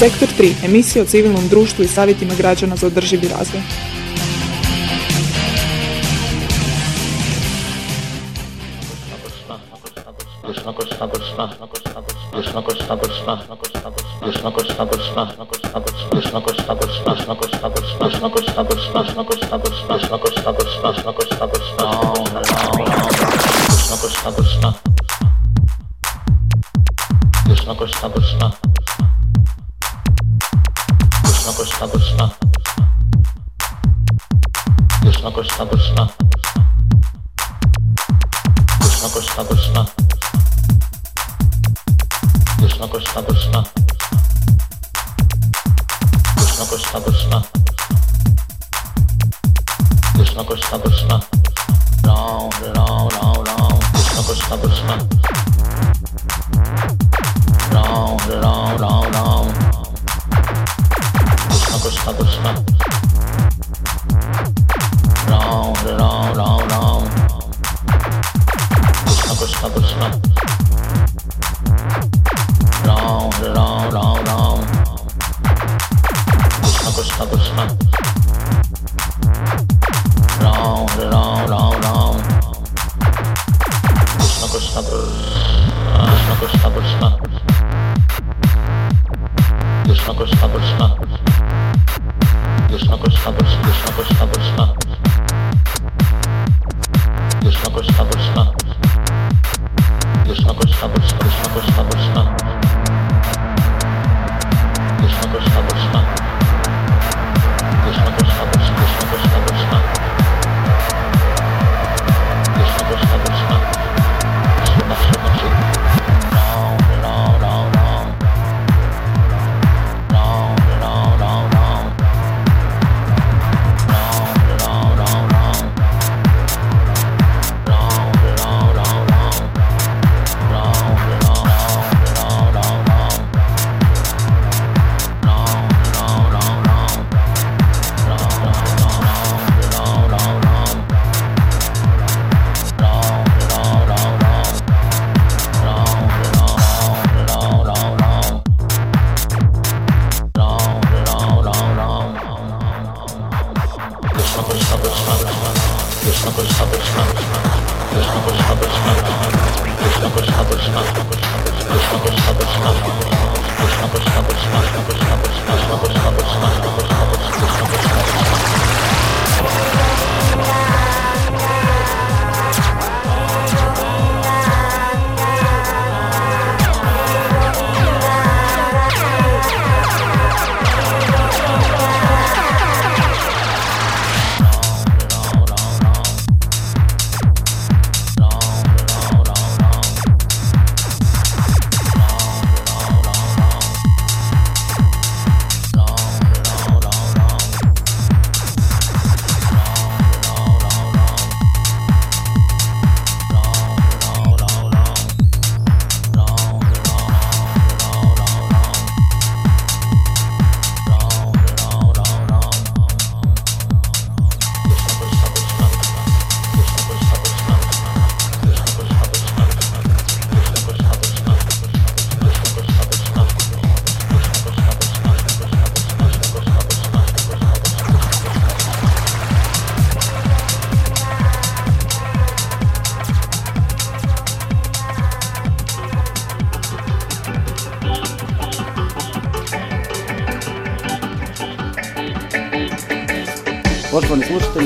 Sektor 3. Emisija o civilnom društvu i savjetima građana za održivi razvoj. Krishna Krishna Ram Ram Ram pushka, pushka. Round, round, round, round. Pushka, pushka, pushka. Round, round, round, round. Pushka, pushka, pushka.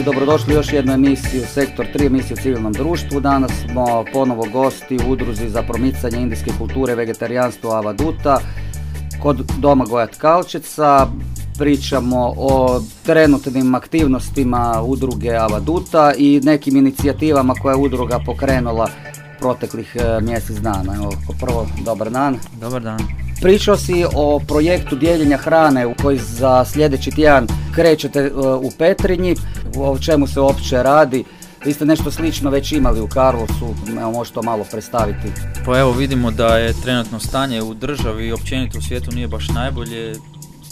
Dobrodošli u još jednu emisiju Sektor 3, emisiju civilnom društvu. Danas smo ponovo gosti u udruzi za promicanje indijske kulture vegetarijanstva Avaduta kod doma Gojat Kalčica. Pričamo o trenutnim aktivnostima udruge Avaduta i nekim inicijativama koje je udruga pokrenula proteklih e, mjesec dana. Evo, prvo, dobar dan. Dobar dan. Pričao si o projektu dijeljenja hrane u koji za sljedeći tjedan krećete e, u Petrinji, o čemu se uopće radi. Vi ste nešto slično već imali u Karlovcu, evo možete to malo predstaviti. Pa evo vidimo da je trenutno stanje u državi i općenito u svijetu nije baš najbolje,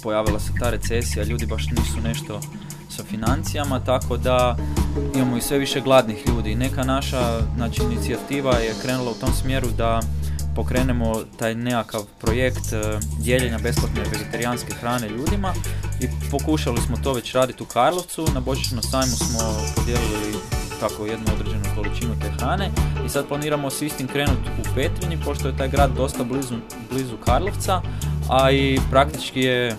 pojavila se ta recesija, ljudi baš nisu nešto sa financijama, tako da imamo i sve više gladnih ljudi. Neka naša znači, inicijativa je krenula u tom smjeru da pokrenemo taj nekakav projekt e, dijeljenja besplatne vegetarijanske hrane ljudima i pokušali smo to već raditi u Karlovcu, na Božićnom sajmu smo podijelili tako jednu određenu količinu te hrane i sad planiramo s istim krenuti u Petrinji pošto je taj grad dosta blizu, blizu Karlovca, a i praktički je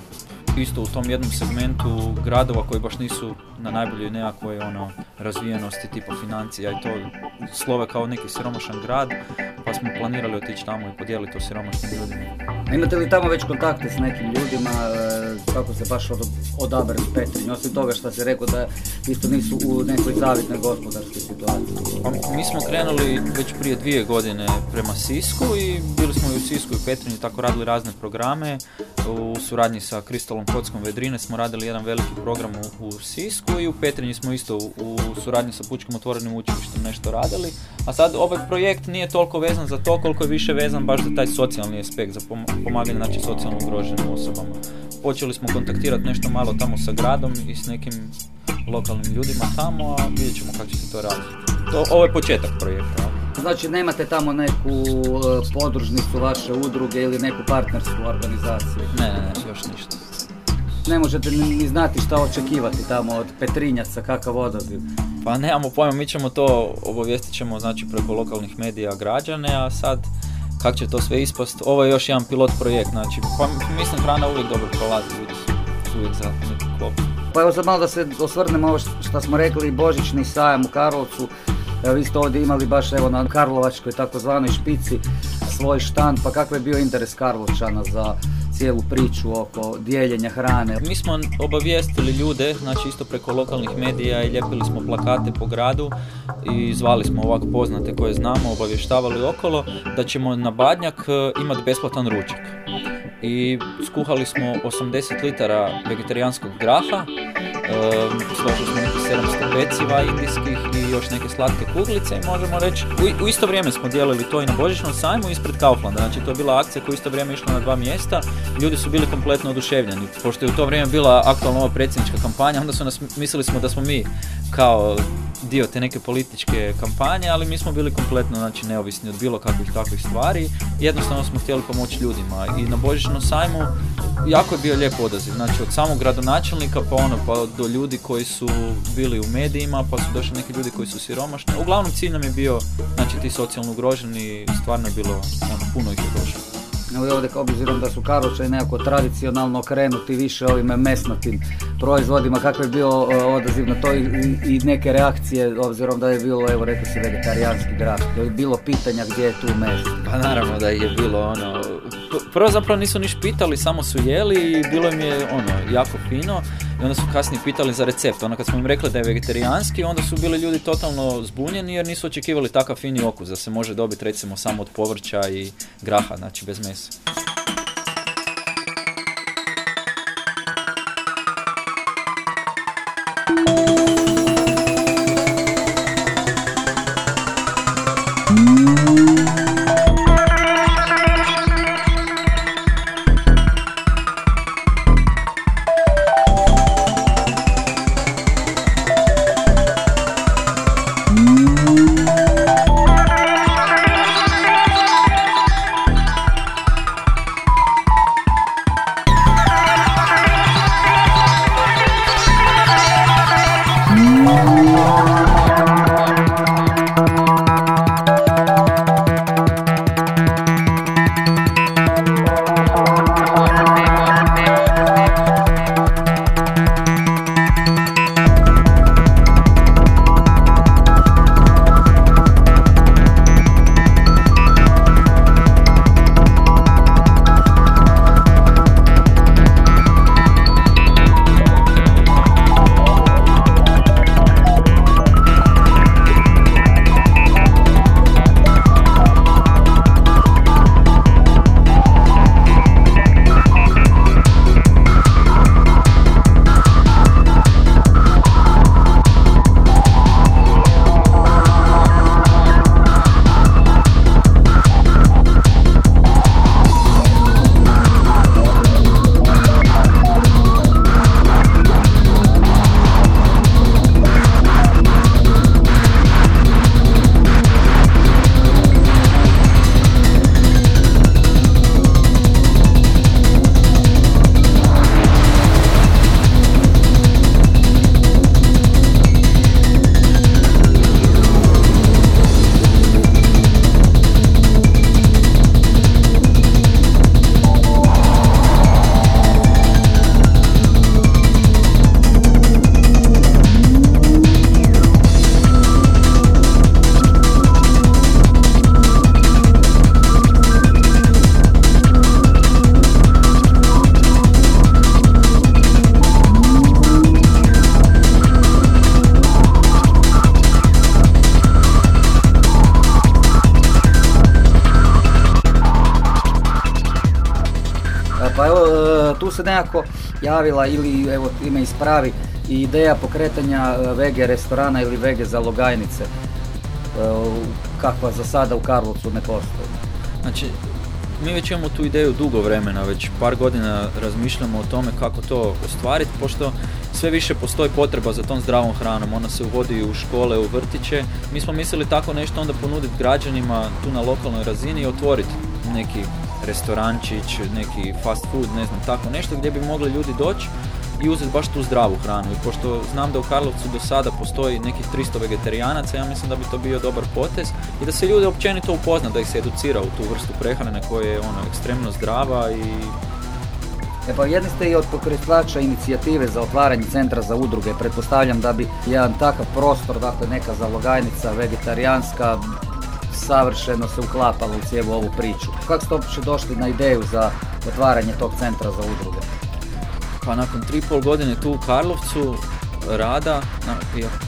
isto u tom jednom segmentu gradova koji baš nisu na najboljoj nekakvoj ono, razvijenosti tipa financija i to slove kao neki siromašan grad, pa smo planirali otići tamo i podijeliti to siromašnim ljudima. Imate li tamo već kontakte s nekim ljudima, e, kako se baš od, odabrali Petrinj, osim toga što se rekao da isto nisu u nekoj zavidnoj gospodarskoj situaciji? Pa, mi smo krenuli već prije dvije godine prema Sisku i bili smo i u Sisku i Petrinji tako radili razne programe. U suradnji sa Kristalom Kockom Vedrine smo radili jedan veliki program u, u Sisku i u Petrinji smo isto u, suradnji sa Pučkim otvorenim učilištem nešto radili. A sad ovaj projekt nije toliko vezan za to koliko je više vezan baš za taj socijalni aspekt, za pomaganje znači socijalno ugroženim osobama. Počeli smo kontaktirati nešto malo tamo sa gradom i s nekim lokalnim ljudima tamo, a vidjet ćemo kako će se to raditi. To, ovo je početak projekta. Znači nemate tamo neku e, podružnicu vaše udruge ili neku partnersku organizaciju? Ne, ne. Ne možete ni znati šta očekivati tamo od Petrinjaca, kakav odaziv? Pa nemamo pojma, mi ćemo to, obavijestit ćemo znači preko lokalnih medija građane, a sad kako će to sve ispast. Ovo je još jedan pilot projekt, znači, pa mislim hrana uvijek dobro prolazi, ljudi su uvijek za neku klopu. Pa evo sad malo da se osvrnemo ovo što smo rekli, Božićni sajam u Karlovcu, Evo, vi ste ovdje imali baš evo na Karlovačkoj takozvanoj špici svoj štan, pa kakav je bio interes Karlovčana za cijelu priču oko dijeljenja hrane. Mi smo obavijestili ljude, znači isto preko lokalnih medija i ljepili smo plakate po gradu i zvali smo ovako poznate koje znamo, obavještavali okolo da ćemo na Badnjak e, imati besplatan ručak. I skuhali smo 80 litara vegetarijanskog graha, složili smo 700 peciva indijskih i još neke slatke kuglice i možemo reći, u, isto vrijeme smo dijelili to i na Božićnom sajmu ispred Kauflanda, znači to je bila akcija koja u isto vrijeme išla na dva mjesta, ljudi su bili kompletno oduševljeni, pošto je u to vrijeme bila aktualna ova predsjednička kampanja, onda su nas, mislili smo da smo mi kao dio te neke političke kampanje, ali mi smo bili kompletno znači, neovisni od bilo kakvih takvih stvari. Jednostavno smo htjeli pomoći ljudima i na Božićnom sajmu jako je bio lijep odaziv. Znači od samog gradonačelnika pa ono pa do ljudi koji su bili u medijima, pa su došli neki ljudi koji su siromašni. Uglavnom cilj nam je bio znači ti socijalno ugroženi, stvarno je bilo ono, puno ih je došlo ovdje obzirom da su Karlovčani nekako tradicionalno okrenuti više ovim mesnatim proizvodima, kako je bio e, odaziv na to i, neke reakcije obzirom da je bilo, evo rekao si, vegetarijanski grad, je bilo pitanja gdje je tu meso? Pa naravno da je bilo ono, prvo zapravo nisu niš pitali, samo su jeli i bilo im je ono, jako fino i onda su kasnije pitali za recept. Onda kad smo im rekli da je vegetarijanski, onda su bili ljudi totalno zbunjeni jer nisu očekivali takav fini okus da se može dobiti recimo samo od povrća i graha, znači bez mesa. Se nekako javila ili evo ime ispravi i ideja pokretanja e, vege restorana ili vege za logajnice kakva za sada u Karlovcu ne postoji. Znači, mi već imamo tu ideju dugo vremena, već par godina razmišljamo o tome kako to ostvariti, pošto sve više postoji potreba za tom zdravom hranom, ona se uvodi u škole, u vrtiće. Mi smo mislili tako nešto onda ponuditi građanima tu na lokalnoj razini i otvoriti neki restorančić, neki fast food, ne znam, tako nešto gdje bi mogli ljudi doći i uzeti baš tu zdravu hranu. I pošto znam da u Karlovcu do sada postoji nekih 300 vegetarijanaca, ja mislim da bi to bio dobar potez i da se ljude općenito upozna, da ih se educira u tu vrstu prehrane koja je ono ekstremno zdrava i E pa jedni ste i od pokretljača inicijative za otvaranje centra za udruge. Pretpostavljam da bi jedan takav prostor, dakle neka zalogajnica vegetarijanska, savršeno se uklapala u cijelu ovu priču. Kako ste uopće došli na ideju za otvaranje tog centra za udruge? Pa nakon tri pol godine tu u Karlovcu rada,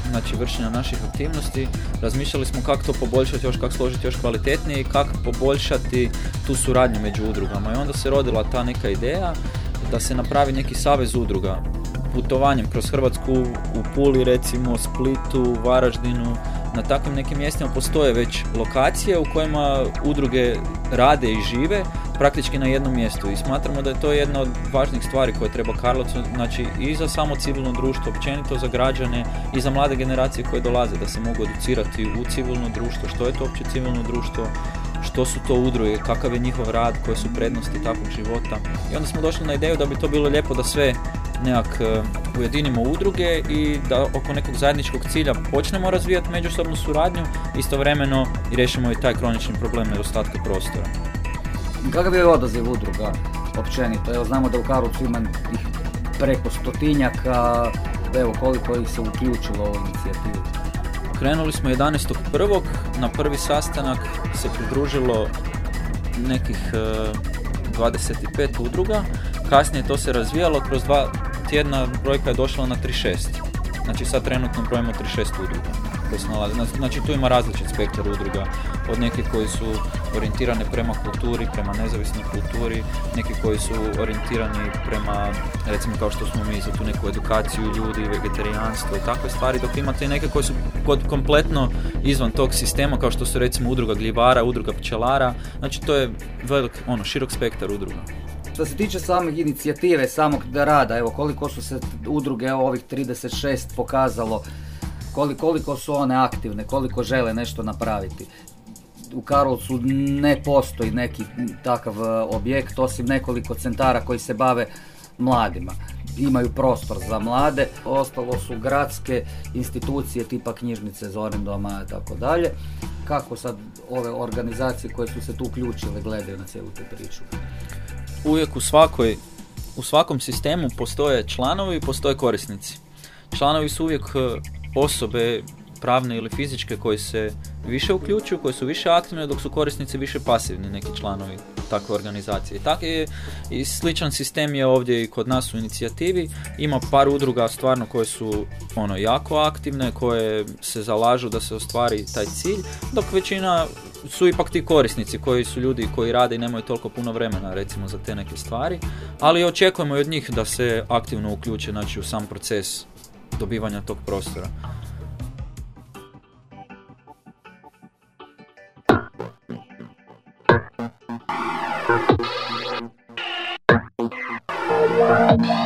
znači vršenja naših aktivnosti, razmišljali smo kako to poboljšati još, kako složiti još kvalitetnije i kako poboljšati tu suradnju među udrugama. I onda se rodila ta neka ideja da se napravi neki savez udruga putovanjem kroz Hrvatsku u Puli recimo, Splitu, Varaždinu, na takvim nekim mjestima postoje već lokacije u kojima udruge rade i žive praktički na jednom mjestu i smatramo da je to jedna od važnih stvari koje treba Karlovcu, znači i za samo civilno društvo, općenito za građane i za mlade generacije koje dolaze da se mogu educirati u civilno društvo, što je to uopće civilno društvo, što su to udruge, kakav je njihov rad, koje su prednosti takvog života. I onda smo došli na ideju da bi to bilo lijepo da sve nekak e, ujedinimo udruge i da oko nekog zajedničkog cilja počnemo razvijati međusobnu suradnju, istovremeno i rešimo i taj kronični problem nedostatka prostora. Kakav je odaziv udruga općenito? Evo znamo da u Karlovcu ima ih preko stotinjaka, evo koliko ih se uključilo u inicijativu. Krenuli smo 11.1. Na prvi sastanak se pridružilo nekih 25 e, udruga. Kasnije to se razvijalo, kroz dva tjedna brojka je došla na 36. Znači sad trenutno brojimo 36 udruga. Znači tu ima različit spektar udruga, od nekih koji su orijentirane prema kulturi, prema nezavisnoj kulturi, neki koji su orijentirani prema, recimo kao što smo mi za tu neku edukaciju ljudi, vegetarijanstvo i takve stvari, dok imate i neke koji su kompletno izvan tog sistema, kao što su recimo udruga gljivara, udruga pčelara, znači to je velik, ono, širok spektar udruga. Što se tiče samih inicijative, samog rada, evo koliko su se udruge ovih 36 pokazalo koliko su one aktivne, koliko žele nešto napraviti. U Karolcu ne postoji neki takav e, objekt, osim nekoliko centara koji se bave mladima. Imaju prostor za mlade, ostalo su gradske institucije tipa knjižnice Zorin doma i tako dalje. Kako sad ove organizacije koje su se tu uključile gledaju na cijelu tu priču? Uvijek u svakoj u svakom sistemu postoje članovi i postoje korisnici. Članovi su uvijek e, osobe pravne ili fizičke koji se više uključuju, koji su više aktivne, dok su korisnici više pasivni neki članovi takve organizacije. Tak je i sličan sistem je ovdje i kod nas u inicijativi. Ima par udruga stvarno koje su ono jako aktivne, koje se zalažu da se ostvari taj cilj, dok većina su ipak ti korisnici koji su ljudi koji rade i nemaju toliko puno vremena recimo za te neke stvari, ali očekujemo i od njih da se aktivno uključe znači, u sam proces dobivanja tog prostora. Yeah.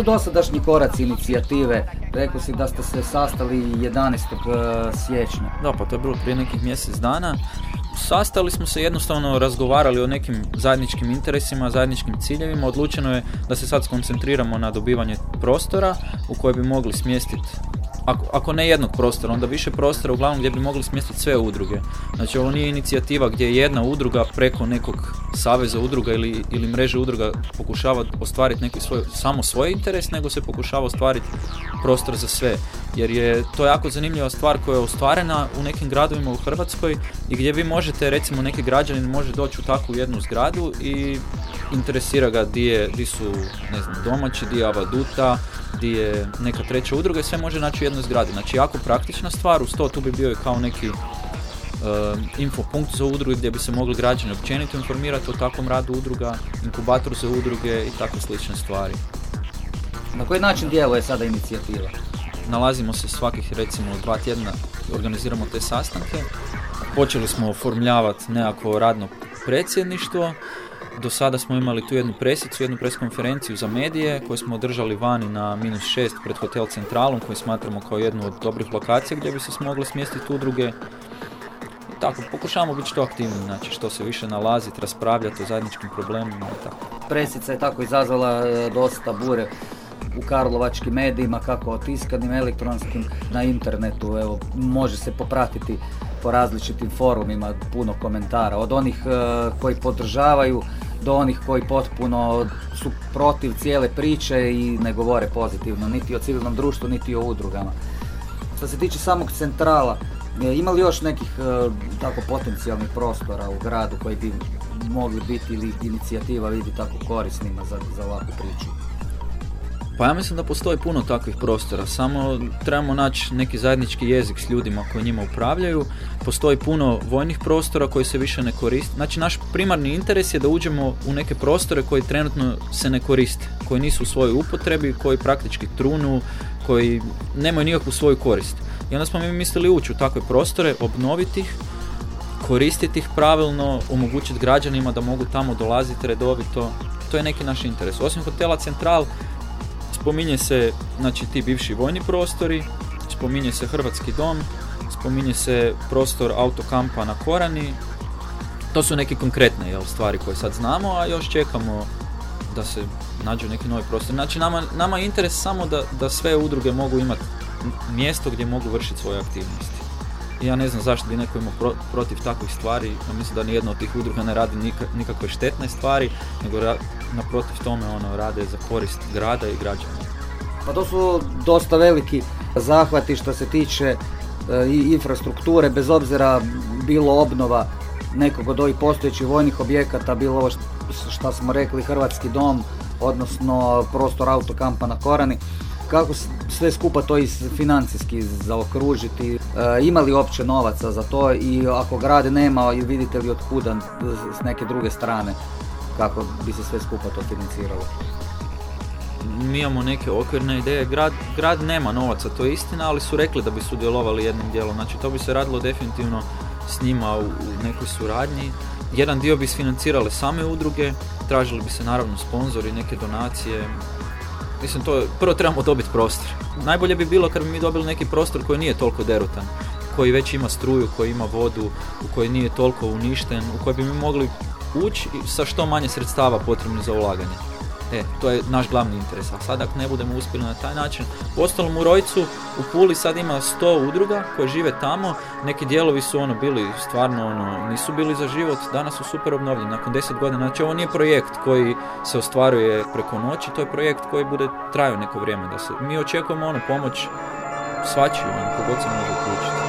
Su dosadašnji koraci inicijative? Rekao si da ste se sastali 11. E, siječnja. Da, pa to je bilo prije nekih mjesec dana. Sastali smo se jednostavno razgovarali o nekim zajedničkim interesima, zajedničkim ciljevima. Odlučeno je da se sad skoncentriramo na dobivanje prostora u koje bi mogli smjestiti ako, ako ne jednog prostora, onda više prostora uglavnom gdje bi mogli smjestiti sve udruge. Znači ovo nije inicijativa gdje jedna udruga preko nekog saveza udruga ili, ili mreže udruga pokušava ostvariti neki svoj, samo svoj interes, nego se pokušava ostvariti prostor za sve. Jer je to jako zanimljiva stvar koja je ostvarena u nekim gradovima u Hrvatskoj i gdje vi možete, recimo neki građanin može doći u takvu jednu zgradu i interesira ga di, su ne znam, domaći, di je avaduta, di je neka treća udruga i sve može naći u jednoj zgradi. Znači jako praktična stvar, uz to tu bi bio i kao neki uh, infopunkt za udruge gdje bi se mogli građani općenito informirati o takvom radu udruga, inkubator za udruge i tako slične stvari. Na koji način djeluje sada inicijativa? Nalazimo se svakih recimo dva tjedna, organiziramo te sastanke. Počeli smo oformljavati nekako radno predsjedništvo, do sada smo imali tu jednu presicu, jednu preskonferenciju za medije koju smo održali vani na minus šest pred Hotel Centralom koji smatramo kao jednu od dobrih lokacija gdje bi se smogli smjestiti udruge. Tako, pokušavamo biti što aktivniji, znači što se više nalaziti, raspravljati o zajedničkim problemima i tako. Presica je tako izazvala e, dosta bure u karlovačkim medijima, kako tiskanim, elektronskim, na internetu, evo, može se popratiti po različitim forumima puno komentara, od onih e, koji podržavaju do onih koji potpuno su protiv cijele priče i ne govore pozitivno, niti o civilnom društvu, niti o udrugama. Što se tiče samog centrala, e, ima li još nekih e, tako potencijalnih prostora u gradu koji bi mogli biti ili inicijativa vidi tako korisnima za, za ovakvu priču? Pa ja mislim da postoji puno takvih prostora, samo trebamo naći neki zajednički jezik s ljudima koji njima upravljaju. Postoji puno vojnih prostora koji se više ne koriste. Znači naš primarni interes je da uđemo u neke prostore koji trenutno se ne koriste, koji nisu u svojoj upotrebi, koji praktički trunu, koji nemaju nikakvu svoju korist. I onda smo mi mislili ući u takve prostore, obnoviti ih, koristiti ih pravilno, omogućiti građanima da mogu tamo dolaziti redovito. To je neki naš interes. Osim hotela Central, Spominje se znači, ti bivši vojni prostori, spominje se Hrvatski dom, spominje se prostor autokampa na Korani. To su neke konkretne jel, stvari koje sad znamo, a još čekamo da se nađu neki novi prostor. Znači nama, nama je interes samo da, da sve udruge mogu imati mjesto gdje mogu vršiti svoje aktivnosti. Ja ne znam zašto bi neko imao protiv takvih stvari, ja mislim da nijedna od tih udruga ne radi nikakve štetne stvari, nego naprotiv tome ono rade za korist grada i građana. Pa to su dosta veliki zahvati što se tiče e, i infrastrukture, bez obzira bilo obnova nekog od ovih postojećih vojnih objekata, bilo ovo što smo rekli Hrvatski dom, odnosno prostor autokampa na Korani kako sve skupa to i financijski zaokružiti, e, ima li uopće novaca za to i ako grad nema i vidite li od kuda s neke druge strane kako bi se sve skupa to financiralo? Mi imamo neke okvirne ideje, grad, grad nema novaca, to je istina, ali su rekli da bi sudjelovali jednim dijelom, znači to bi se radilo definitivno s njima u, u nekoj suradnji. Jedan dio bi isfinancirale same udruge, tražili bi se naravno sponzori, neke donacije, Mislim, to prvo trebamo dobiti prostor. Najbolje bi bilo kad bi mi dobili neki prostor koji nije toliko derutan, koji već ima struju, koji ima vodu, u koji nije toliko uništen, u koji bi mi mogli ući sa što manje sredstava potrebno za ulaganje. E, to je naš glavni interes. A sad ako ne budemo uspjeli na taj način, ostalom u Rojcu u Puli sad ima 100 udruga koje žive tamo, neki dijelovi su ono bili stvarno ono, nisu bili za život, danas su super obnovljeni nakon 10 godina. Znači ovo nije projekt koji se ostvaruje preko noći, to je projekt koji bude trajao neko vrijeme. Da se, mi očekujemo ono pomoć svačiju, ono, kogod se može uključiti.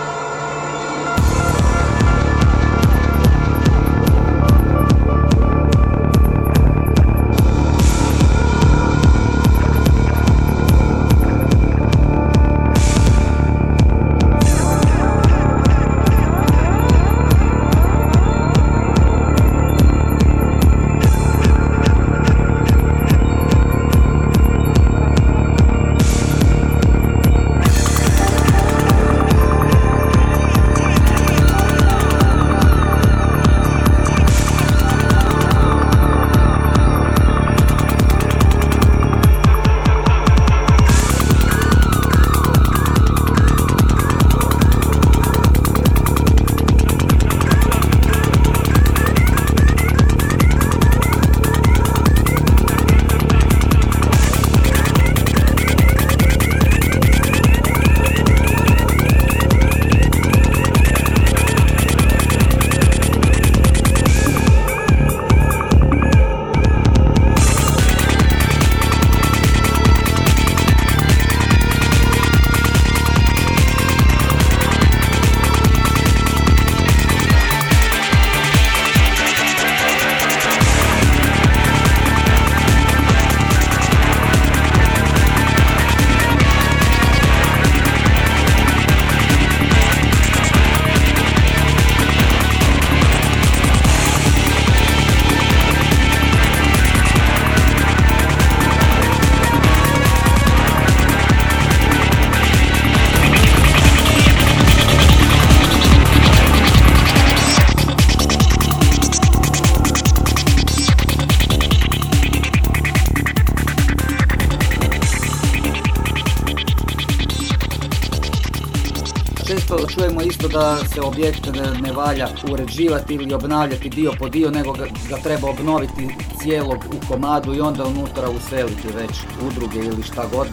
Objekt ne valja uređivati ili obnavljati dio po dio, nego ga, ga treba obnoviti cijelog u komadu i onda unutra useliti već udruge ili šta god,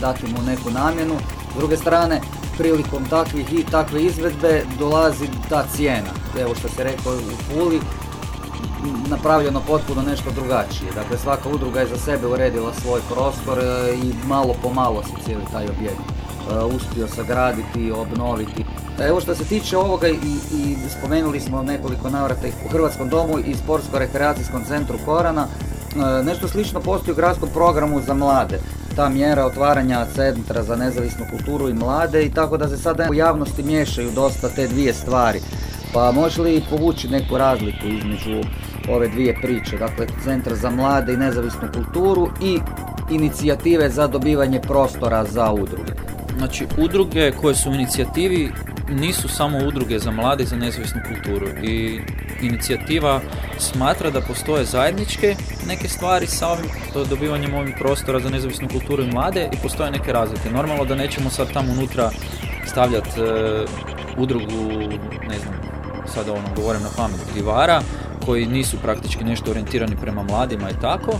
dati mu neku namjenu. S druge strane, prilikom takvih i takve izvedbe dolazi ta cijena. Evo što se rekao u Puli, napravljeno potpuno nešto drugačije. Dakle, svaka udruga je za sebe uredila svoj prostor e, i malo po malo se cijeli taj objekt e, uspio sagraditi, obnoviti. Evo što se tiče ovoga i, i spomenuli smo nekoliko navrata u Hrvatskom domu i Sportsko-rekreacijskom centru Korana, e, nešto slično postoji u gradskom programu za mlade. Ta mjera otvaranja centra za nezavisnu kulturu i mlade i tako da se sada u javnosti miješaju dosta te dvije stvari. Pa može li povući neku razliku između ove dvije priče, dakle Centar za mlade i nezavisnu kulturu i inicijative za dobivanje prostora za udruge? Znači, udruge koje su u inicijativi nisu samo udruge za mlade i za nezavisnu kulturu i inicijativa smatra da postoje zajedničke neke stvari sa ovim dobivanjem ovih prostora za nezavisnu kulturu i mlade i postoje neke razlike. Normalno da nećemo sad tamo unutra stavljati e, udrugu, ne znam, sada ono govorim na pamet, divara, koji nisu praktički nešto orijentirani prema mladima i tako,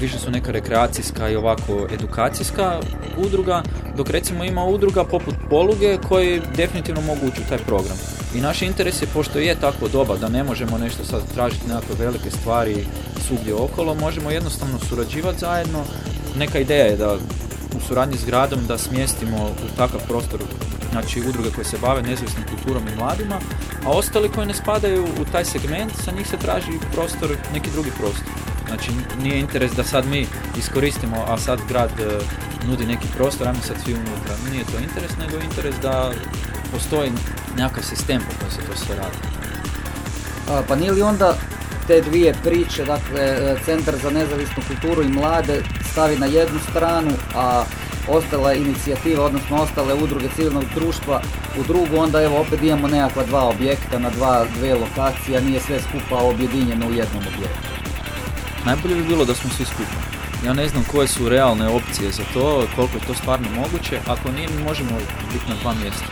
više su neka rekreacijska i ovako edukacijska udruga, dok recimo ima udruga poput Poluge koji definitivno mogu ući u taj program. I naš interes je, pošto je tako doba da ne možemo nešto sad tražiti nekakve velike stvari svugdje okolo, možemo jednostavno surađivati zajedno. Neka ideja je da u suradnji s gradom da smjestimo u takav prostor znači udruge koje se bave nezavisnom kulturom i mladima, a ostali koji ne spadaju u taj segment, sa njih se traži prostor, neki drugi prostor. Znači nije interes da sad mi iskoristimo, a sad grad e, nudi neki prostor, ajmo sad svi unutra. Nije to interes, nego interes da postoji nekakav sistem po kojem se to sve radi. A, pa nije li onda te dvije priče, dakle e, Centar za nezavisnu kulturu i mlade stavi na jednu stranu, a ostala inicijativa, odnosno ostale udruge civilnog društva u drugu, onda evo opet imamo nekakva dva objekta na dva, dve lokacije, nije sve skupa objedinjeno u jednom objektu. Najbolje bi bilo da smo svi skupa. Ja ne znam koje su realne opcije za to, koliko je to stvarno moguće, ako nije mi možemo biti na dva mjesta.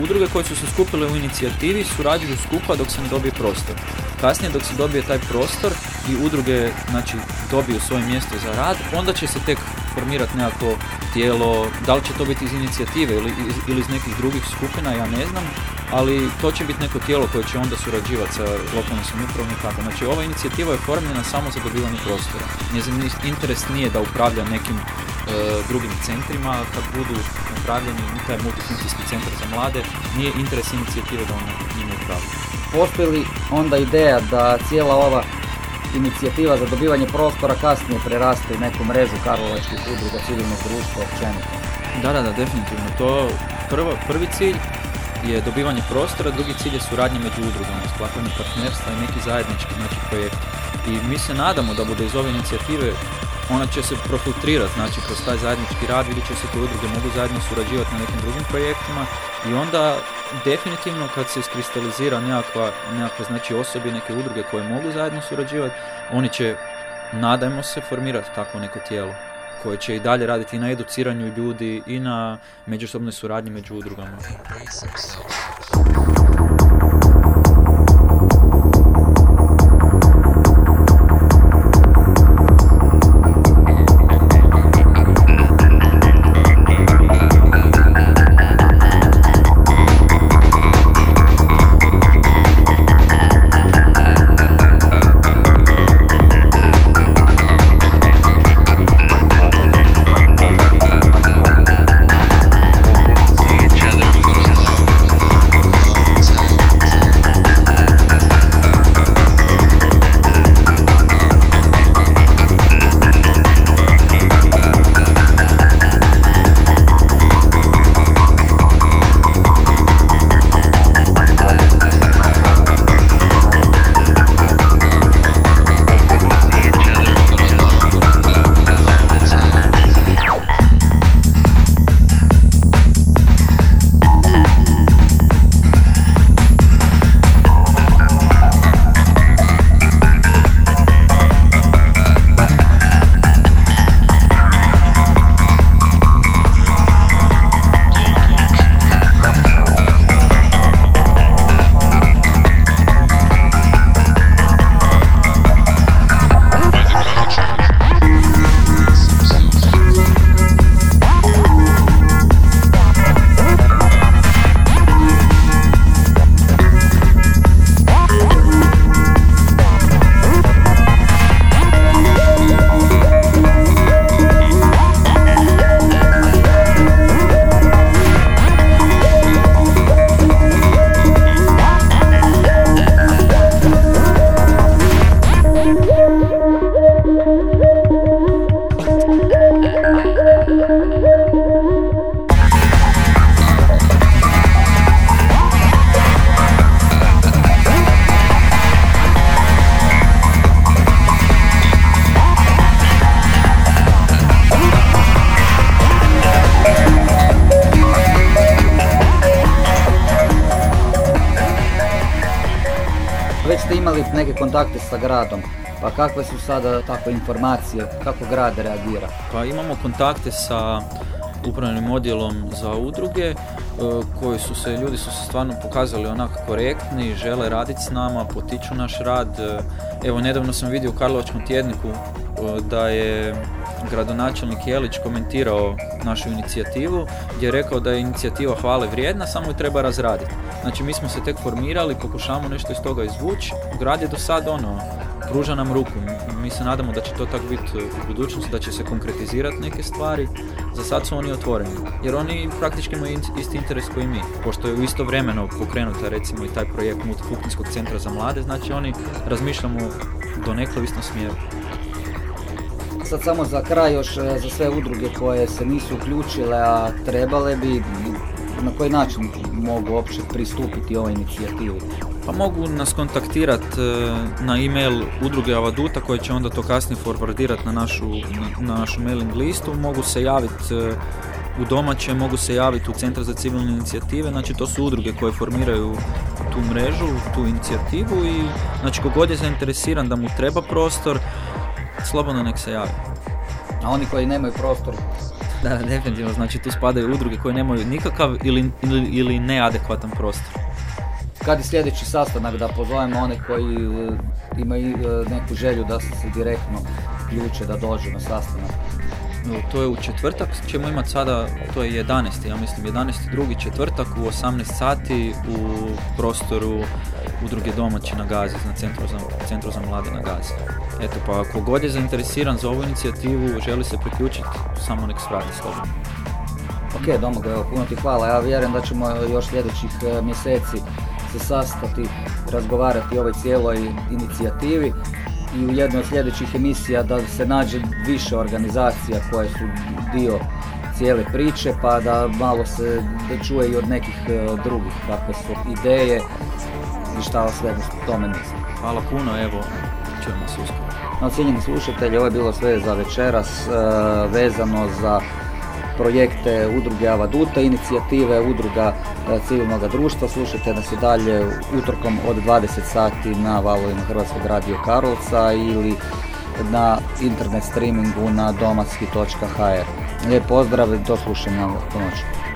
Udruge koje su se skupile u inicijativi surađuju skupa dok se ne dobije prostor. Kasnije dok se dobije taj prostor i udruge znači, dobiju svoje mjesto za rad, onda će se tek formirati nekako tijelo, da li će to biti iz inicijative ili iz, ili iz nekih drugih skupina, ja ne znam, ali to će biti neko tijelo koje će onda surađivati sa lokalnom samoupravom i tako. Znači ova inicijativa je formljena samo za dobivanje prostora. Njezin interes nije da upravlja nekim e, drugim centrima, kad budu upravljeni taj multifunkcijski centar za mlade, nije interes inicijative da on njima upravlja. Postoji onda ideja da cijela ova inicijativa za dobivanje prostora kasnije preraste u neku mrežu karlovačkih udruga civilnog društva općenito. Da, da, da, definitivno. To prvo, prvi cilj je dobivanje prostora, drugi cilj je suradnja među udrugama, sklapanje partnerstva i neki zajednički znači, projekt. I mi se nadamo da bude iz ove inicijative ona će se profiltrirati, znači kroz taj zajednički rad vidjet će se te udruge mogu zajedno surađivati na nekim drugim projektima i onda definitivno kad se iskristalizira nekakva, nekakve znači osobe, neke udruge koje mogu zajedno surađivati, oni će, nadajmo se, formirati takvo neko tijelo koje će i dalje raditi i na educiranju ljudi i na međusobnoj suradnji među udrugama. Kontakte sa gradom. Pa kakve su sada takve informacije, kako grad reagira? Pa imamo kontakte sa upravnim odjelom za udruge e, koji su se, ljudi su se stvarno pokazali onako korektni, žele raditi s nama, potiču naš rad. E, evo, nedavno sam vidio u Karlovačkom tjedniku e, da je gradonačelnik Jelić komentirao našu inicijativu gdje je rekao da je inicijativa hvale vrijedna, samo ju treba razraditi. Znači mi smo se tek formirali, pokušavamo nešto iz toga izvući. Grad je do sad ono, pruža nam ruku. Mi se nadamo da će to tako biti u budućnosti, da će se konkretizirati neke stvari. Za sad su oni otvoreni, jer oni praktički imaju isti interes koji mi. Pošto je u isto vremeno pokrenuta recimo i taj projekt multifunkcijskog centra za mlade, znači oni razmišljamo do nekog u istom smjeru. Sad samo za kraj još e, za sve udruge koje se nisu uključile, a trebale bi, na koji način mogu uopće pristupiti ovoj inicijativi? Pa mogu nas kontaktirati e, na e-mail udruge Avaduta koje će onda to kasnije forwardirati na našu, na, našu mailing listu. Mogu se javiti e, u domaće, mogu se javiti u Centar za civilne inicijative, znači to su udruge koje formiraju tu mrežu, tu inicijativu i znači kogod je zainteresiran da mu treba prostor, slobodno nek se javi. A oni koji nemaju prostor? Da, definitivno, znači tu spadaju udruge koje nemaju nikakav ili, ili, ili neadekvatan prostor. Kad je sljedeći sastanak da pozovemo one koji e, imaju e, neku želju da se direktno ključe da dođu na sastanak? To je u četvrtak, ćemo imati sada, to je 11. ja mislim 11. drugi četvrtak u 18 sati u prostoru udruge domaći na Gazi, na centru za, centru za mlade na Gazi. Eto pa ako god je zainteresiran za ovu inicijativu, želi se priključiti, samo nek svrati slobodno. Ok, Domagoj, evo, puno ti hvala. Ja vjerujem da ćemo još sljedećih e, mjeseci se sastati, razgovarati o ovoj cijeloj inicijativi i u jednoj od sljedećih emisija da se nađe više organizacija koje su dio cijele priče pa da malo se da čuje i od nekih e, drugih kakve su ideje i šta o svemu tome mislim. Hvala puno, evo, čujemo se uskoro. No, cijenjeni slušatelji, ovo je bilo sve za večeras e, vezano za projekte udruge Avaduta, inicijative udruga e, civilnog društva. Slušajte nas i dalje utorkom od 20 sati na valovima Hrvatskog radio Karlovca ili na internet streamingu na domatski.hr. Lijep pozdrav i do slušanja po noći.